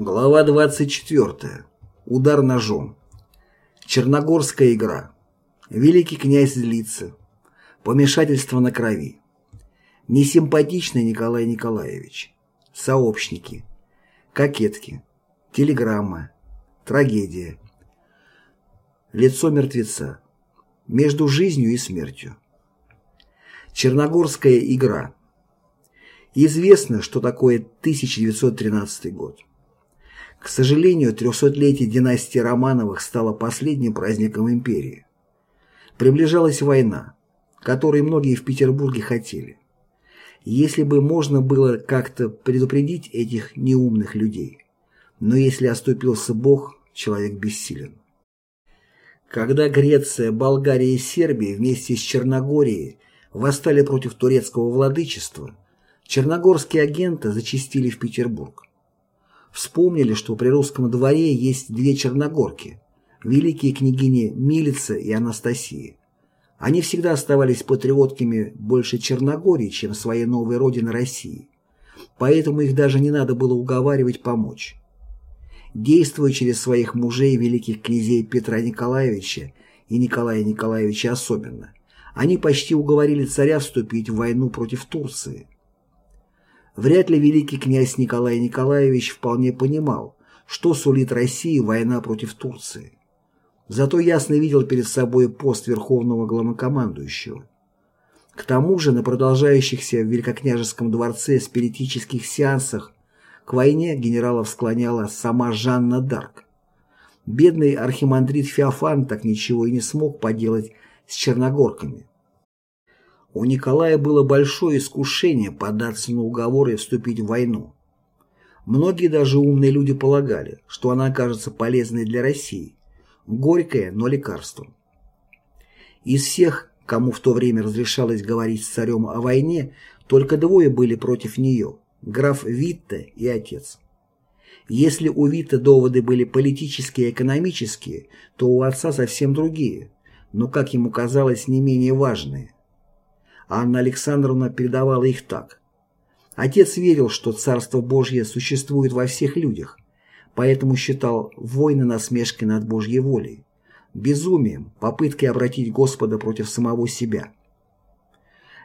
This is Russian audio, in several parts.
Глава 24. Удар ножом. Черногорская игра. Великий князь злится. Помешательство на крови. Несимпатичный Николай Николаевич. Сообщники. Кокетки. Телеграмма. Трагедия. Лицо мертвеца. Между жизнью и смертью. Черногорская игра. Известно, что такое 1913 год. К сожалению, трехсотлетие династии Романовых стало последним праздником империи. Приближалась война, которой многие в Петербурге хотели. Если бы можно было как-то предупредить этих неумных людей. Но если оступился Бог, человек бессилен. Когда Греция, Болгария и Сербия вместе с Черногорией восстали против турецкого владычества, черногорские агенты зачистили в Петербург. Вспомнили, что при русском дворе есть две черногорки, великие княгини Милица и Анастасия. Они всегда оставались патриотками больше Черногории, чем своей новой родины России. Поэтому их даже не надо было уговаривать помочь. Действуя через своих мужей великих князей Петра Николаевича и Николая Николаевича особенно, они почти уговорили царя вступить в войну против Турции. Вряд ли великий князь Николай Николаевич вполне понимал, что сулит России война против Турции. Зато ясно видел перед собой пост верховного главнокомандующего. К тому же на продолжающихся в Великокняжеском дворце спиритических сеансах к войне генералов склоняла сама Жанна Дарк. Бедный архимандрит Феофан так ничего и не смог поделать с черногорками. У Николая было большое искушение податься на уговоры и вступить в войну. Многие даже умные люди полагали, что она окажется полезной для России. Горькое, но лекарство. Из всех, кому в то время разрешалось говорить с царем о войне, только двое были против нее – граф Витте и отец. Если у Витте доводы были политические и экономические, то у отца совсем другие, но, как ему казалось, не менее важные. Анна Александровна передавала их так. Отец верил, что Царство Божье существует во всех людях, поэтому считал войны насмешкой над Божьей волей, безумием, попыткой обратить Господа против самого себя.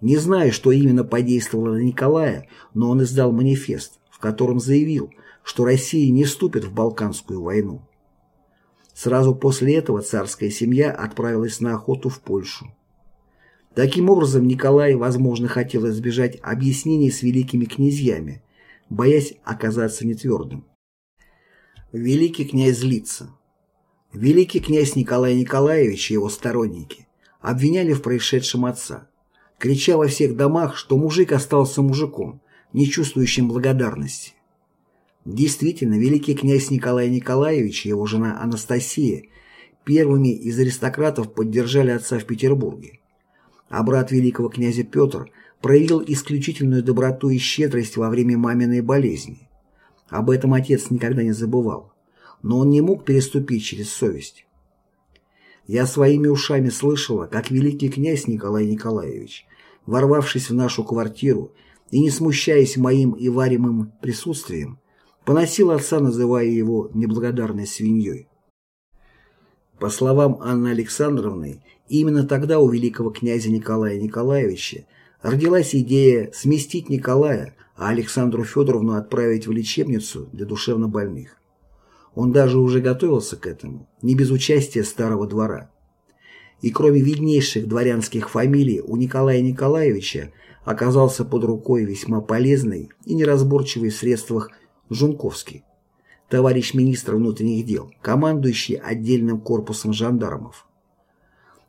Не знаю, что именно подействовало на Николая, но он издал манифест, в котором заявил, что Россия не вступит в Балканскую войну. Сразу после этого царская семья отправилась на охоту в Польшу. Таким образом, Николай, возможно, хотел избежать объяснений с великими князьями, боясь оказаться нетвердым. Великий князь злится. Великий князь Николай Николаевич и его сторонники обвиняли в происшедшем отца, крича во всех домах, что мужик остался мужиком, не чувствующим благодарности. Действительно, великий князь Николай Николаевич и его жена Анастасия первыми из аристократов поддержали отца в Петербурге а брат великого князя Петр проявил исключительную доброту и щедрость во время маминой болезни. Об этом отец никогда не забывал, но он не мог переступить через совесть. Я своими ушами слышала, как великий князь Николай Николаевич, ворвавшись в нашу квартиру и не смущаясь моим и варимым присутствием, поносил отца, называя его неблагодарной свиньей. По словам Анны Александровны, именно тогда у великого князя Николая Николаевича родилась идея сместить Николая, а Александру Федоровну отправить в лечебницу для душевнобольных. Он даже уже готовился к этому, не без участия старого двора. И кроме виднейших дворянских фамилий у Николая Николаевича оказался под рукой весьма полезный и неразборчивый в средствах Жунковский товарищ министр внутренних дел, командующий отдельным корпусом жандармов.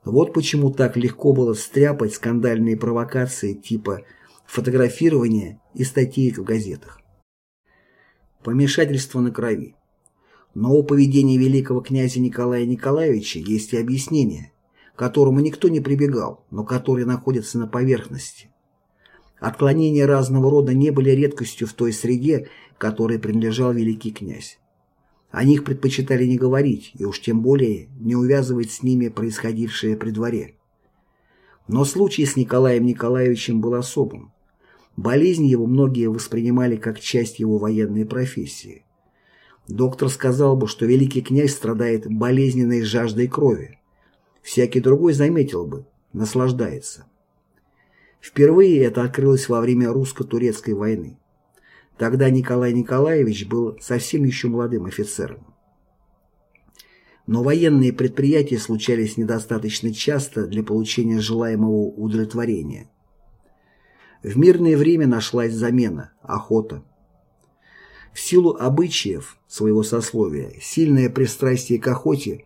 Вот почему так легко было стряпать скандальные провокации типа фотографирования и статей в газетах. Помешательство на крови. Но у поведения великого князя Николая Николаевича есть и объяснение, которому никто не прибегал, но которое находится на поверхности. Отклонения разного рода не были редкостью в той среде, которой принадлежал великий князь. О них предпочитали не говорить, и уж тем более не увязывать с ними происходившее при дворе. Но случай с Николаем Николаевичем был особым. Болезнь его многие воспринимали как часть его военной профессии. Доктор сказал бы, что великий князь страдает болезненной жаждой крови. Всякий другой заметил бы, наслаждается. Впервые это открылось во время русско-турецкой войны. Тогда Николай Николаевич был совсем еще молодым офицером. Но военные предприятия случались недостаточно часто для получения желаемого удовлетворения. В мирное время нашлась замена – охота. В силу обычаев своего сословия сильное пристрастие к охоте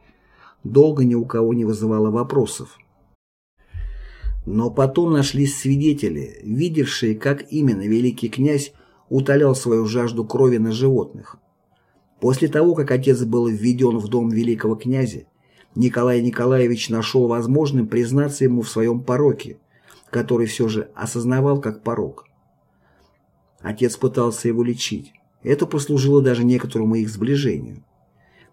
долго ни у кого не вызывало вопросов. Но потом нашлись свидетели, видевшие, как именно великий князь утолял свою жажду крови на животных. После того, как отец был введен в дом великого князя, Николай Николаевич нашел возможным признаться ему в своем пороке, который все же осознавал как порок. Отец пытался его лечить. Это послужило даже некоторому их сближению.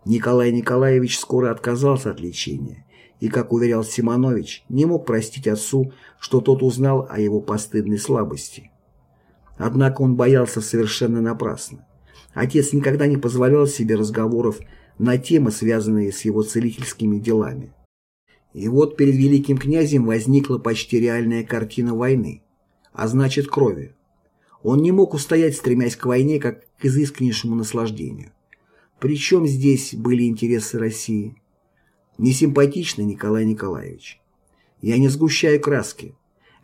Николай Николаевич скоро отказался от лечения и, как уверял Симонович, не мог простить отцу, что тот узнал о его постыдной слабости. Однако он боялся совершенно напрасно. Отец никогда не позволял себе разговоров на темы, связанные с его целительскими делами. И вот перед великим князем возникла почти реальная картина войны, а значит крови. Он не мог устоять, стремясь к войне, как к изысканнейшему наслаждению. Причем здесь были интересы России? Несимпатичный Николай Николаевич. Я не сгущаю краски.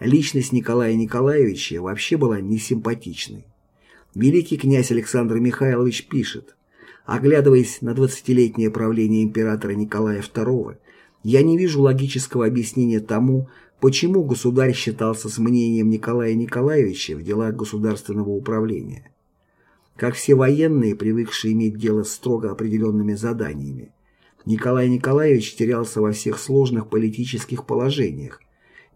Личность Николая Николаевича вообще была несимпатичной. Великий князь Александр Михайлович пишет, оглядываясь на 20-летнее правление императора Николая II, я не вижу логического объяснения тому, почему государь считался с мнением Николая Николаевича в делах государственного управления. Как все военные, привыкшие иметь дело с строго определенными заданиями, Николай Николаевич терялся во всех сложных политических положениях,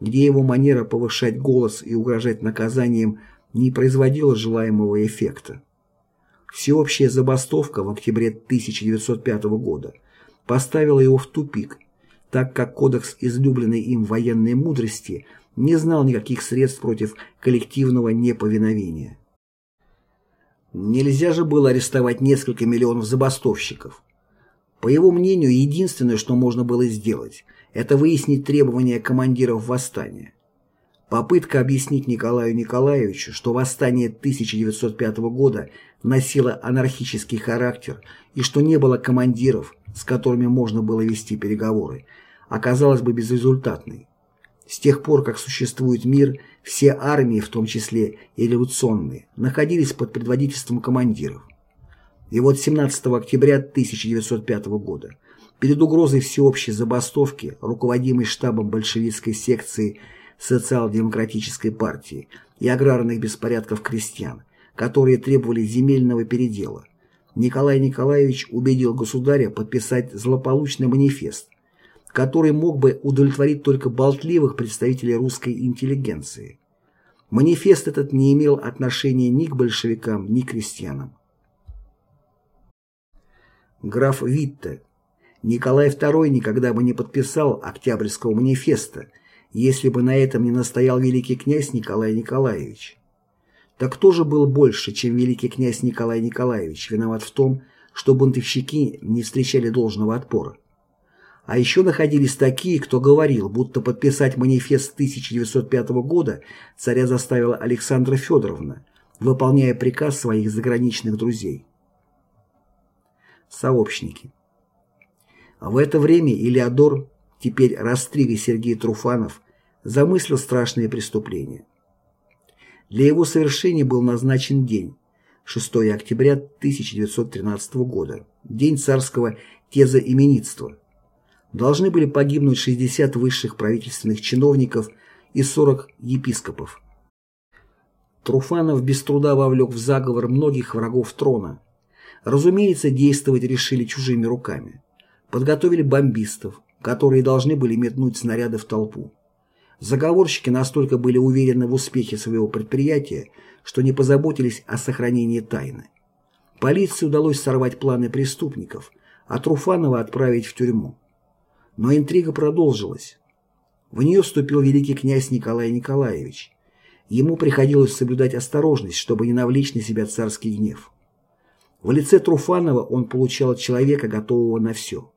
где его манера повышать голос и угрожать наказанием не производила желаемого эффекта. Всеобщая забастовка в октябре 1905 года поставила его в тупик, так как кодекс излюбленной им военной мудрости не знал никаких средств против коллективного неповиновения. Нельзя же было арестовать несколько миллионов забастовщиков. По его мнению, единственное, что можно было сделать – это выяснить требования командиров восстания. Попытка объяснить Николаю Николаевичу, что восстание 1905 года носило анархический характер и что не было командиров, с которыми можно было вести переговоры, оказалась бы безрезультатной. С тех пор, как существует мир, все армии, в том числе и революционные, находились под предводительством командиров. И вот 17 октября 1905 года Перед угрозой всеобщей забастовки, руководимой штабом большевистской секции социал-демократической партии и аграрных беспорядков крестьян, которые требовали земельного передела, Николай Николаевич убедил государя подписать злополучный манифест, который мог бы удовлетворить только болтливых представителей русской интеллигенции. Манифест этот не имел отношения ни к большевикам, ни к крестьянам. Граф Витте Николай II никогда бы не подписал Октябрьского манифеста, если бы на этом не настоял великий князь Николай Николаевич. Так кто же был больше, чем великий князь Николай Николаевич, виноват в том, что бунтовщики не встречали должного отпора? А еще находились такие, кто говорил, будто подписать манифест 1905 года царя заставила Александра Федоровна, выполняя приказ своих заграничных друзей. Сообщники. В это время Илеодор, теперь Растрига Сергей Труфанов, замыслил страшные преступления. Для его совершения был назначен день, 6 октября 1913 года, день царского тезоименитства. Должны были погибнуть 60 высших правительственных чиновников и 40 епископов. Труфанов без труда вовлек в заговор многих врагов трона. Разумеется, действовать решили чужими руками подготовили бомбистов, которые должны были метнуть снаряды в толпу. Заговорщики настолько были уверены в успехе своего предприятия, что не позаботились о сохранении тайны. Полиции удалось сорвать планы преступников, а Труфанова отправить в тюрьму. Но интрига продолжилась. В нее вступил великий князь Николай Николаевич. Ему приходилось соблюдать осторожность, чтобы не навлечь на себя царский гнев. В лице Труфанова он получал человека, готового на все.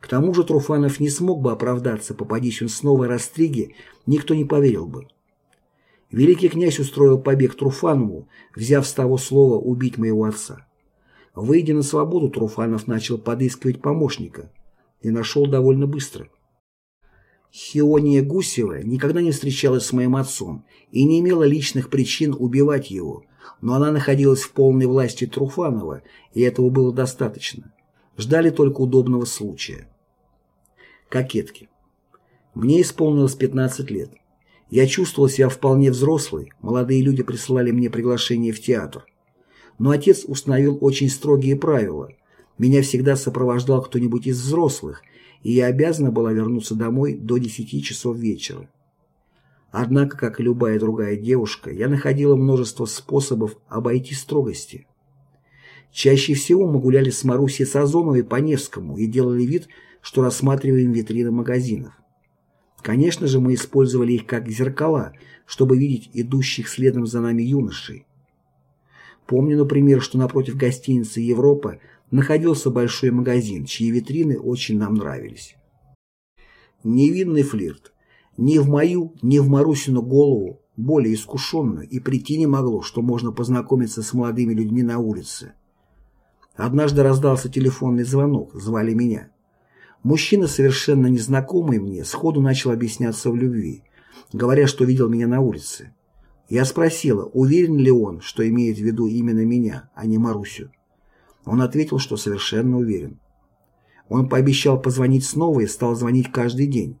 К тому же Труфанов не смог бы оправдаться, попадись он снова Растриге, никто не поверил бы. Великий князь устроил побег Труфанову, взяв с того слова убить моего отца. Выйдя на свободу, Труфанов начал подыскивать помощника и нашел довольно быстро. Хиония Гусева никогда не встречалась с моим отцом и не имела личных причин убивать его, но она находилась в полной власти Труфанова, и этого было достаточно. Ждали только удобного случая. Кокетки. Мне исполнилось 15 лет. Я чувствовал себя вполне взрослой, молодые люди присылали мне приглашение в театр. Но отец установил очень строгие правила. Меня всегда сопровождал кто-нибудь из взрослых, и я обязана была вернуться домой до 10 часов вечера. Однако, как и любая другая девушка, я находила множество способов обойти строгости. Чаще всего мы гуляли с Марусей Сазоновой по Невскому и делали вид, что рассматриваем витрины магазинов. Конечно же, мы использовали их как зеркала, чтобы видеть идущих следом за нами юношей. Помню, например, что напротив гостиницы «Европа» находился большой магазин, чьи витрины очень нам нравились. Невинный флирт. Ни в мою, ни в Марусину голову, более искушенную, и прийти не могло, что можно познакомиться с молодыми людьми на улице. Однажды раздался телефонный звонок, звали меня. Мужчина, совершенно незнакомый мне, сходу начал объясняться в любви, говоря, что видел меня на улице. Я спросила, уверен ли он, что имеет в виду именно меня, а не Марусю. Он ответил, что совершенно уверен. Он пообещал позвонить снова и стал звонить каждый день.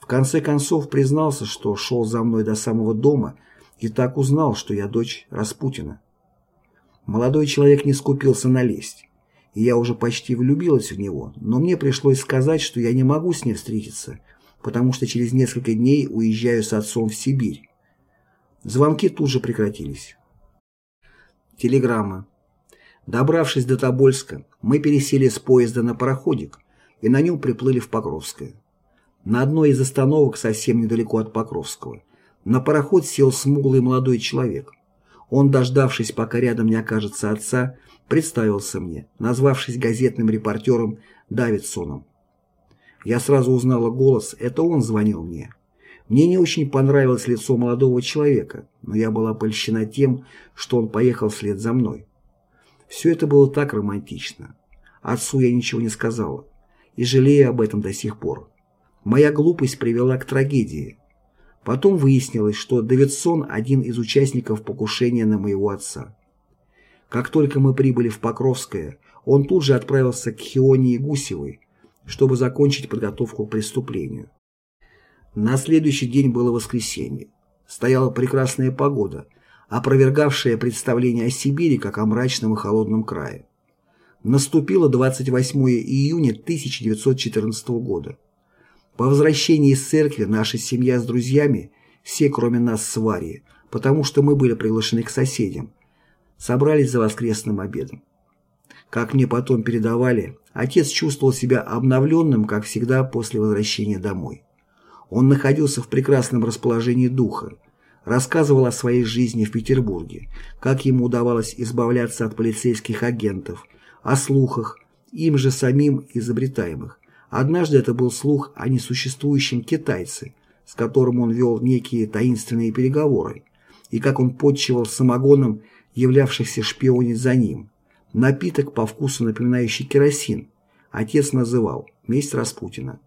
В конце концов признался, что шел за мной до самого дома и так узнал, что я дочь Распутина. Молодой человек не скупился на лесть и я уже почти влюбилась в него, но мне пришлось сказать, что я не могу с ним встретиться, потому что через несколько дней уезжаю с отцом в Сибирь. Звонки тут же прекратились. Телеграмма. Добравшись до Тобольска, мы пересели с поезда на пароходик и на нем приплыли в Покровское. На одной из остановок совсем недалеко от Покровского на пароход сел смуглый молодой человек. Он, дождавшись, пока рядом не окажется отца, представился мне, назвавшись газетным репортером Давидсоном. Я сразу узнала голос, это он звонил мне. Мне не очень понравилось лицо молодого человека, но я была польщена тем, что он поехал вслед за мной. Все это было так романтично. Отцу я ничего не сказала, и жалею об этом до сих пор. Моя глупость привела к трагедии. Потом выяснилось, что Давидсон – один из участников покушения на моего отца. Как только мы прибыли в Покровское, он тут же отправился к Хионии Гусевой, чтобы закончить подготовку к преступлению. На следующий день было воскресенье. Стояла прекрасная погода, опровергавшая представление о Сибири как о мрачном и холодном крае. Наступило 28 июня 1914 года. По возвращении из церкви наша семья с друзьями, все кроме нас с Варей, потому что мы были приглашены к соседям, собрались за воскресным обедом. Как мне потом передавали, отец чувствовал себя обновленным, как всегда, после возвращения домой. Он находился в прекрасном расположении духа, рассказывал о своей жизни в Петербурге, как ему удавалось избавляться от полицейских агентов, о слухах, им же самим изобретаемых. Однажды это был слух о несуществующем китайце, с которым он вел некие таинственные переговоры, и как он подчивал самогоном являвшихся шпионить за ним. Напиток, по вкусу напоминающий керосин, отец называл «месть Распутина».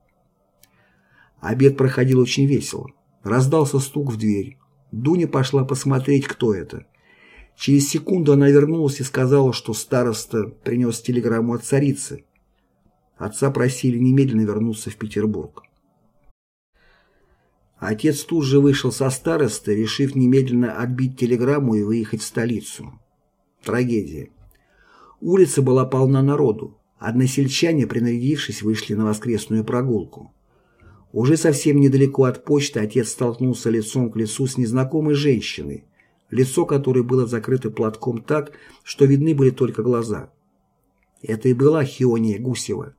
Обед проходил очень весело. Раздался стук в дверь. Дуня пошла посмотреть, кто это. Через секунду она вернулась и сказала, что староста принес телеграмму от царицы. Отца просили немедленно вернуться в Петербург. Отец тут же вышел со старосты, решив немедленно отбить телеграмму и выехать в столицу. Трагедия. Улица была полна народу. Односельчане, принарядившись, вышли на воскресную прогулку. Уже совсем недалеко от почты отец столкнулся лицом к лицу с незнакомой женщиной, лицо которой было закрыто платком так, что видны были только глаза. Это и была Хиония Гусева.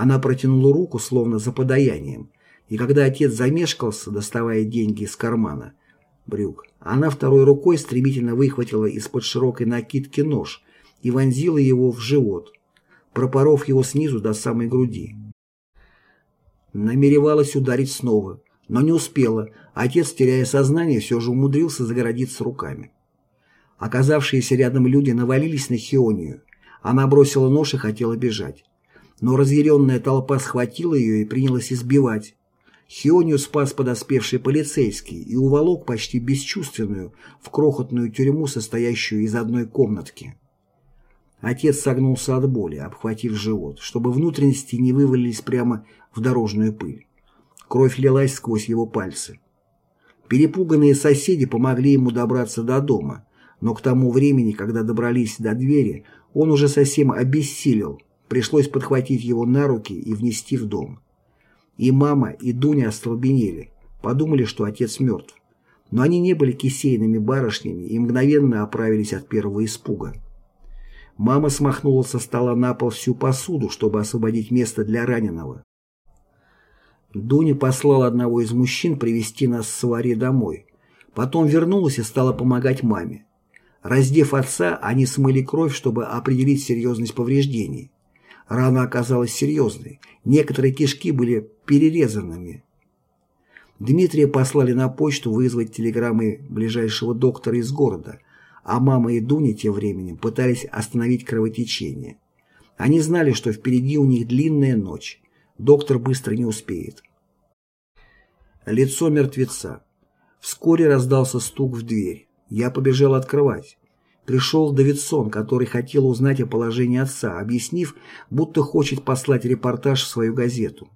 Она протянула руку, словно за подаянием, и когда отец замешкался, доставая деньги из кармана брюк, она второй рукой стремительно выхватила из-под широкой накидки нож и вонзила его в живот, пропоров его снизу до самой груди. Намеревалась ударить снова, но не успела. Отец, теряя сознание, все же умудрился загородиться руками. Оказавшиеся рядом люди навалились на Хионию. Она бросила нож и хотела бежать. Но разъяренная толпа схватила ее и принялась избивать. Хионию спас подоспевший полицейский и уволок почти бесчувственную в крохотную тюрьму, состоящую из одной комнатки. Отец согнулся от боли, обхватив живот, чтобы внутренности не вывалились прямо в дорожную пыль. Кровь лилась сквозь его пальцы. Перепуганные соседи помогли ему добраться до дома, но к тому времени, когда добрались до двери, он уже совсем обессилел, пришлось подхватить его на руки и внести в дом. И мама, и Дуня остолбенели, подумали, что отец мертв. Но они не были кисейными барышнями и мгновенно оправились от первого испуга. Мама смахнула со стола на пол всю посуду, чтобы освободить место для раненого. Дуня послала одного из мужчин привести нас с Вари домой. Потом вернулась и стала помогать маме. Раздев отца, они смыли кровь, чтобы определить серьезность повреждений. Рана оказалась серьезной, некоторые кишки были перерезанными. Дмитрия послали на почту вызвать телеграммы ближайшего доктора из города, а мама и Дуня тем временем пытались остановить кровотечение. Они знали, что впереди у них длинная ночь. Доктор быстро не успеет. Лицо мертвеца. Вскоре раздался стук в дверь. Я побежал открывать. Пришел Давидсон, который хотел узнать о положении отца, объяснив, будто хочет послать репортаж в свою газету.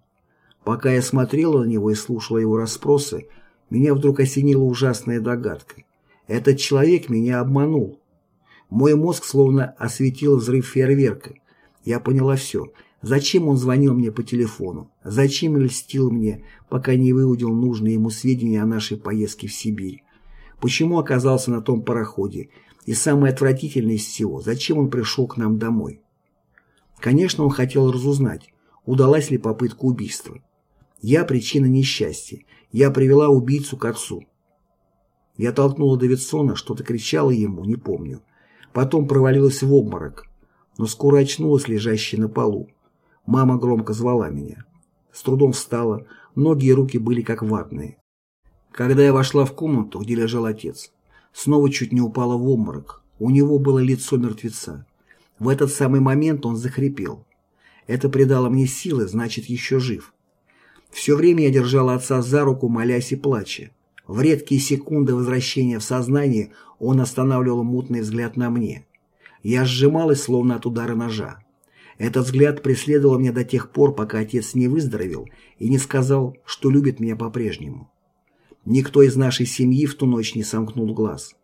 Пока я смотрела на него и слушала его расспросы, меня вдруг осенила ужасная догадка. Этот человек меня обманул. Мой мозг словно осветил взрыв фейерверка. Я поняла все. Зачем он звонил мне по телефону? Зачем льстил мне, пока не выудил нужные ему сведения о нашей поездке в Сибирь? Почему оказался на том пароходе? И самое отвратительное из всего, зачем он пришел к нам домой? Конечно, он хотел разузнать, удалась ли попытка убийства. Я причина несчастья. Я привела убийцу к отцу. Я толкнула Давидсона, что-то кричала ему, не помню. Потом провалилась в обморок, но скоро очнулась, лежащая на полу. Мама громко звала меня. С трудом встала, ноги и руки были как ватные. Когда я вошла в комнату, где лежал отец, снова чуть не упала в обморок. У него было лицо мертвеца. В этот самый момент он захрипел. Это придало мне силы, значит, еще жив. Все время я держала отца за руку, молясь и плача. В редкие секунды возвращения в сознание он останавливал мутный взгляд на мне. Я сжималась, словно от удара ножа. Этот взгляд преследовал меня до тех пор, пока отец не выздоровел и не сказал, что любит меня по-прежнему. Никто из нашей семьи в ту ночь не сомкнул глаз.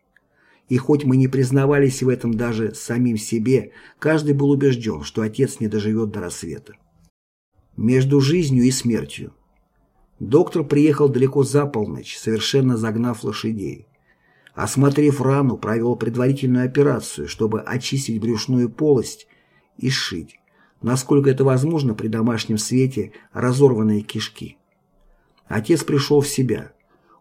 И хоть мы не признавались в этом даже самим себе, каждый был убежден, что отец не доживет до рассвета. Между жизнью и смертью. Доктор приехал далеко за полночь, совершенно загнав лошадей. Осмотрев рану, провел предварительную операцию, чтобы очистить брюшную полость и сшить, насколько это возможно при домашнем свете, разорванные кишки. Отец пришел в себя.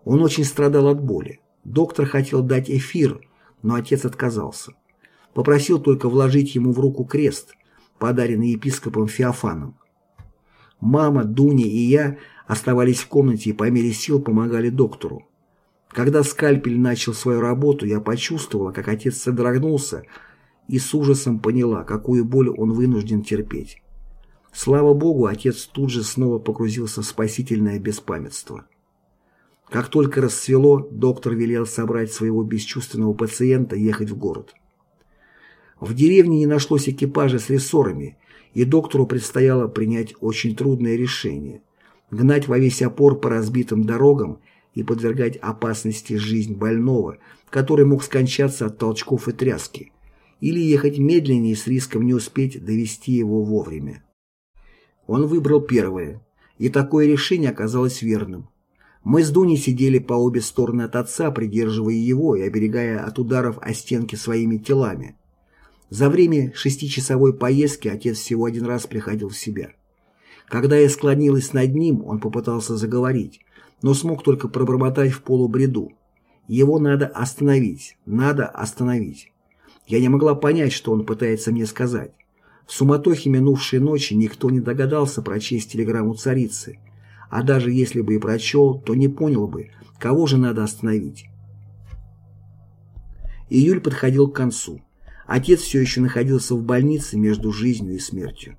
Он очень страдал от боли. Доктор хотел дать эфир, но отец отказался. Попросил только вложить ему в руку крест, подаренный епископом Феофаном. Мама, Дуня и я оставались в комнате и по мере сил помогали доктору. Когда скальпель начал свою работу, я почувствовала, как отец содрогнулся и с ужасом поняла, какую боль он вынужден терпеть. Слава Богу, отец тут же снова погрузился в спасительное беспамятство. Как только расцвело, доктор велел собрать своего бесчувственного пациента ехать в город. В деревне не нашлось экипажа с рессорами, и доктору предстояло принять очень трудное решение – гнать во весь опор по разбитым дорогам и подвергать опасности жизнь больного, который мог скончаться от толчков и тряски, или ехать медленнее с риском не успеть довести его вовремя. Он выбрал первое, и такое решение оказалось верным. Мы с Дуней сидели по обе стороны от отца, придерживая его и оберегая от ударов о стенки своими телами. За время шестичасовой поездки отец всего один раз приходил в себя. Когда я склонилась над ним, он попытался заговорить, но смог только пробормотать в полубреду. Его надо остановить, надо остановить. Я не могла понять, что он пытается мне сказать. В суматохе минувшей ночи никто не догадался прочесть телеграмму царицы, а даже если бы и прочел, то не понял бы, кого же надо остановить. Июль подходил к концу. Отец все еще находился в больнице между жизнью и смертью.